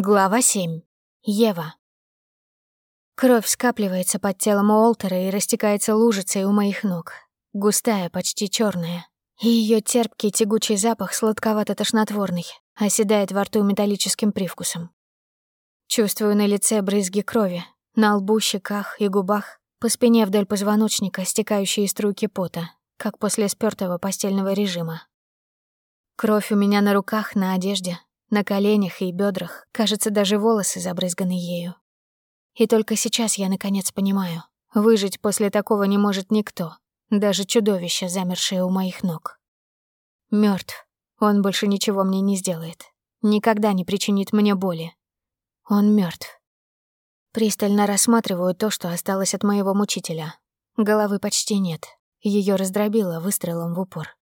Глава 7. Ева. Кровь скапливается под телом Уолтера и растекается лужицей у моих ног. Густая, почти черная. И ее терпкий тягучий запах сладковато-тошнотворный, оседает во рту металлическим привкусом. Чувствую на лице брызги крови, на лбу, щеках и губах, по спине вдоль позвоночника стекающие струйки пота, как после спёртого постельного режима. Кровь у меня на руках, на одежде, на коленях и бедрах, кажется, даже волосы забрызганы ею. И только сейчас я наконец понимаю, выжить после такого не может никто, даже чудовище, замершее у моих ног. Мертв. Он больше ничего мне не сделает. Никогда не причинит мне боли. Он мертв. Пристально рассматриваю то, что осталось от моего мучителя. Головы почти нет. Ее раздробило выстрелом в упор.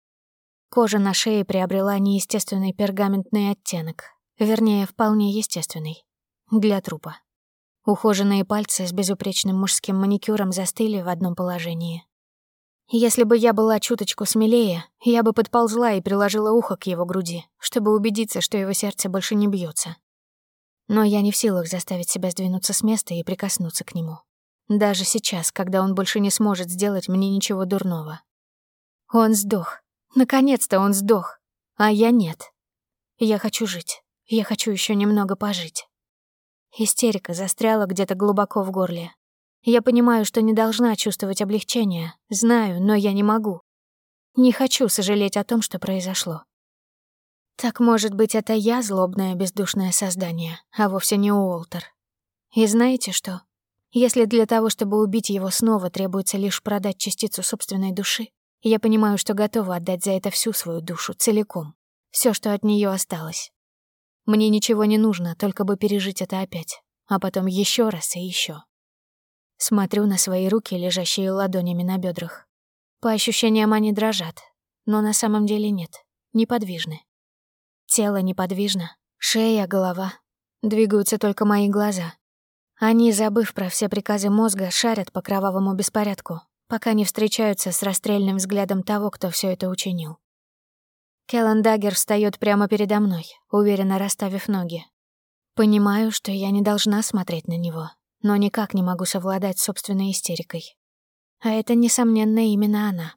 Кожа на шее приобрела неестественный пергаментный оттенок. Вернее, вполне естественный. Для трупа. Ухоженные пальцы с безупречным мужским маникюром застыли в одном положении. Если бы я была чуточку смелее, я бы подползла и приложила ухо к его груди, чтобы убедиться, что его сердце больше не бьется. Но я не в силах заставить себя сдвинуться с места и прикоснуться к нему. Даже сейчас, когда он больше не сможет сделать мне ничего дурного. Он сдох. Наконец-то он сдох, а я нет. Я хочу жить. Я хочу еще немного пожить. Истерика застряла где-то глубоко в горле. Я понимаю, что не должна чувствовать облегчение. Знаю, но я не могу. Не хочу сожалеть о том, что произошло. Так, может быть, это я злобное бездушное создание, а вовсе не Уолтер. И знаете что? Если для того, чтобы убить его снова, требуется лишь продать частицу собственной души, я понимаю, что готова отдать за это всю свою душу, целиком. все, что от нее осталось. Мне ничего не нужно, только бы пережить это опять. А потом еще раз и еще. Смотрю на свои руки, лежащие ладонями на бедрах. По ощущениям они дрожат, но на самом деле нет, неподвижны. Тело неподвижно, шея, голова. Двигаются только мои глаза. Они, забыв про все приказы мозга, шарят по кровавому беспорядку, пока не встречаются с расстрельным взглядом того, кто все это учинил. Келлен Даггер встаёт прямо передо мной, уверенно расставив ноги. Понимаю, что я не должна смотреть на него, но никак не могу совладать с собственной истерикой. А это, несомненно, именно она.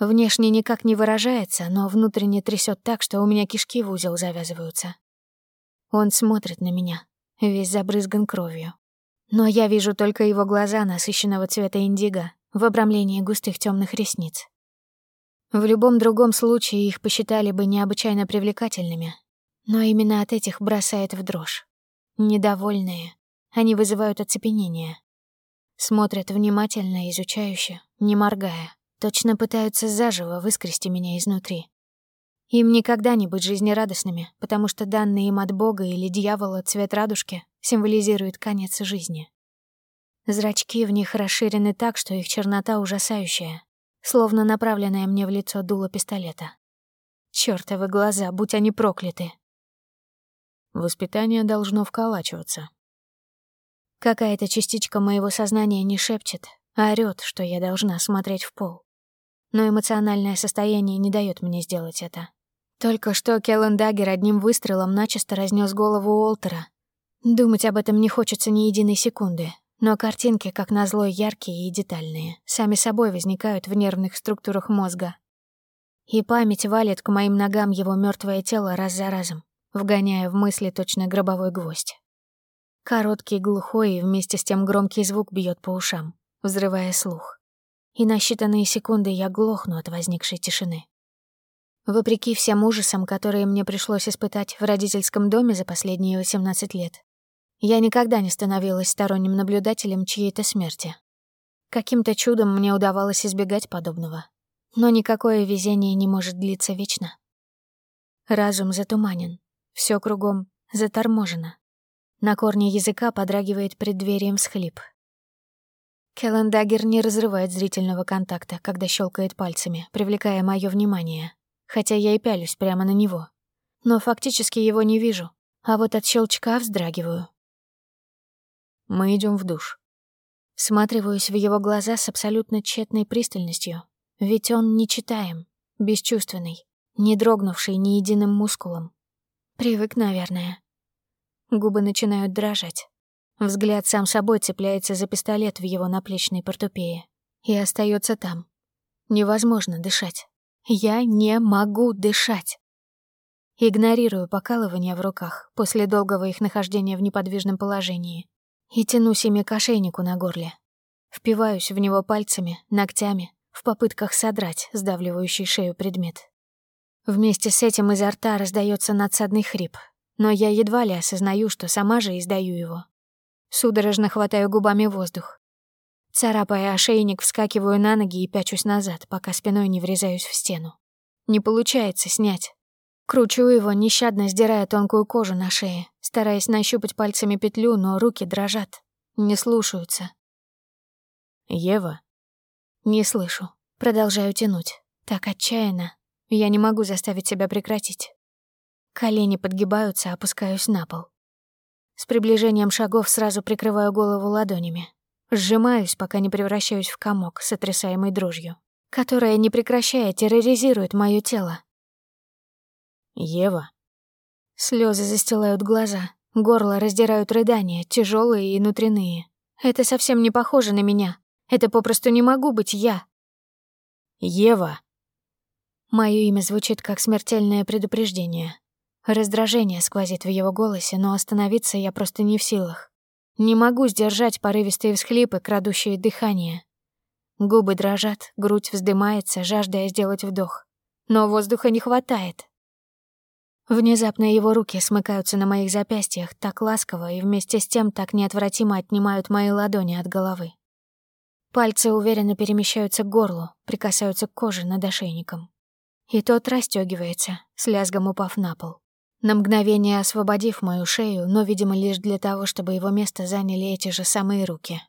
Внешне никак не выражается, но внутренне трясет так, что у меня кишки в узел завязываются. Он смотрит на меня, весь забрызган кровью. Но я вижу только его глаза насыщенного цвета индиго, в обрамлении густых темных ресниц. В любом другом случае их посчитали бы необычайно привлекательными, но именно от этих бросает в дрожь. Недовольные, они вызывают оцепенение. Смотрят внимательно, изучающе, не моргая, точно пытаются заживо выскрести меня изнутри. Им никогда не быть жизнерадостными, потому что данный им от Бога или дьявола цвет радужки символизирует конец жизни. Зрачки в них расширены так, что их чернота ужасающая, словно направленная мне в лицо дуло пистолета. Чёртовы глаза, будь они прокляты. Воспитание должно вколачиваться. Какая-то частичка моего сознания не шепчет, а орёт, что я должна смотреть в пол. Но эмоциональное состояние не даёт мне сделать это. Только что Келлен Даггер одним выстрелом начисто разнес голову Уолтера. Думать об этом не хочется ни единой секунды, но картинки, как назло, яркие и детальные, сами собой возникают в нервных структурах мозга. И память валит к моим ногам его мертвое тело раз за разом, вгоняя в мысли точно гробовой гвоздь. Короткий, глухой и вместе с тем громкий звук бьет по ушам, взрывая слух. И на считанные секунды я глохну от возникшей тишины. Вопреки всем ужасам, которые мне пришлось испытать в родительском доме за последние 18 лет, я никогда не становилась сторонним наблюдателем чьей-то смерти. Каким-то чудом мне удавалось избегать подобного. Но никакое везение не может длиться вечно. Разум затуманен, все кругом заторможено. На корне языка подрагивает преддверием всхлип. Келлен Даггер не разрывает зрительного контакта, когда щелкает пальцами, привлекая мое внимание, хотя я и пялюсь прямо на него. Но фактически его не вижу, а вот от щелчка вздрагиваю. Мы идем в душ. Сматриваюсь в его глаза с абсолютно тщетной пристальностью. Ведь он нечитаем, бесчувственный, не дрогнувший ни единым мускулом. Привык, наверное. губы начинают дрожать. Взгляд сам собой цепляется за пистолет в его наплечной портупее и остается там. Невозможно дышать. Я не могу дышать. Игнорирую покалывание в руках после долгого их нахождения в неподвижном положении и тянусь ими к ошейнику на горле. Впиваюсь в него пальцами, ногтями, в попытках содрать сдавливающий шею предмет. Вместе с этим изо рта раздается надсадный хрип, но я едва ли осознаю, что сама же издаю его. Судорожно хватаю губами воздух. Царапая ошейник, вскакиваю на ноги и пячусь назад, пока спиной не врезаюсь в стену. Не получается снять. Кручу его, нещадно сдирая тонкую кожу на шее, стараясь нащупать пальцами петлю, но руки дрожат, не слушаются. «Ева?» Не слышу. Продолжаю тянуть. Так отчаянно. Я не могу заставить себя прекратить. Колени подгибаются, опускаюсь на пол. С приближением шагов сразу прикрываю голову ладонями. Сжимаюсь, пока не превращаюсь в комок, сотрясаемый дрожью, которая, не прекращая, терроризирует моё тело. «Ева». Слезы застилают глаза, горло раздирают рыдания, тяжелые и внутренние. Это совсем не похоже на меня. Это попросту не могу быть я. «Ева». Моё имя звучит как смертельное предупреждение. Раздражение сквозит в его голосе, но остановиться я просто не в силах. Не могу сдержать порывистые всхлипы, крадущие дыхание. Губы дрожат, грудь вздымается, жаждая сделать вдох. Но воздуха не хватает. Внезапно его руки смыкаются на моих запястьях так ласково и вместе с тем так неотвратимо отнимают мои ладони от головы. Пальцы уверенно перемещаются к горлу, прикасаются к коже над ошейником. И тот расстёгивается, с лязгом упав на пол. На мгновение освободив мою шею, но, видимо, лишь для того, чтобы его место заняли эти же самые руки.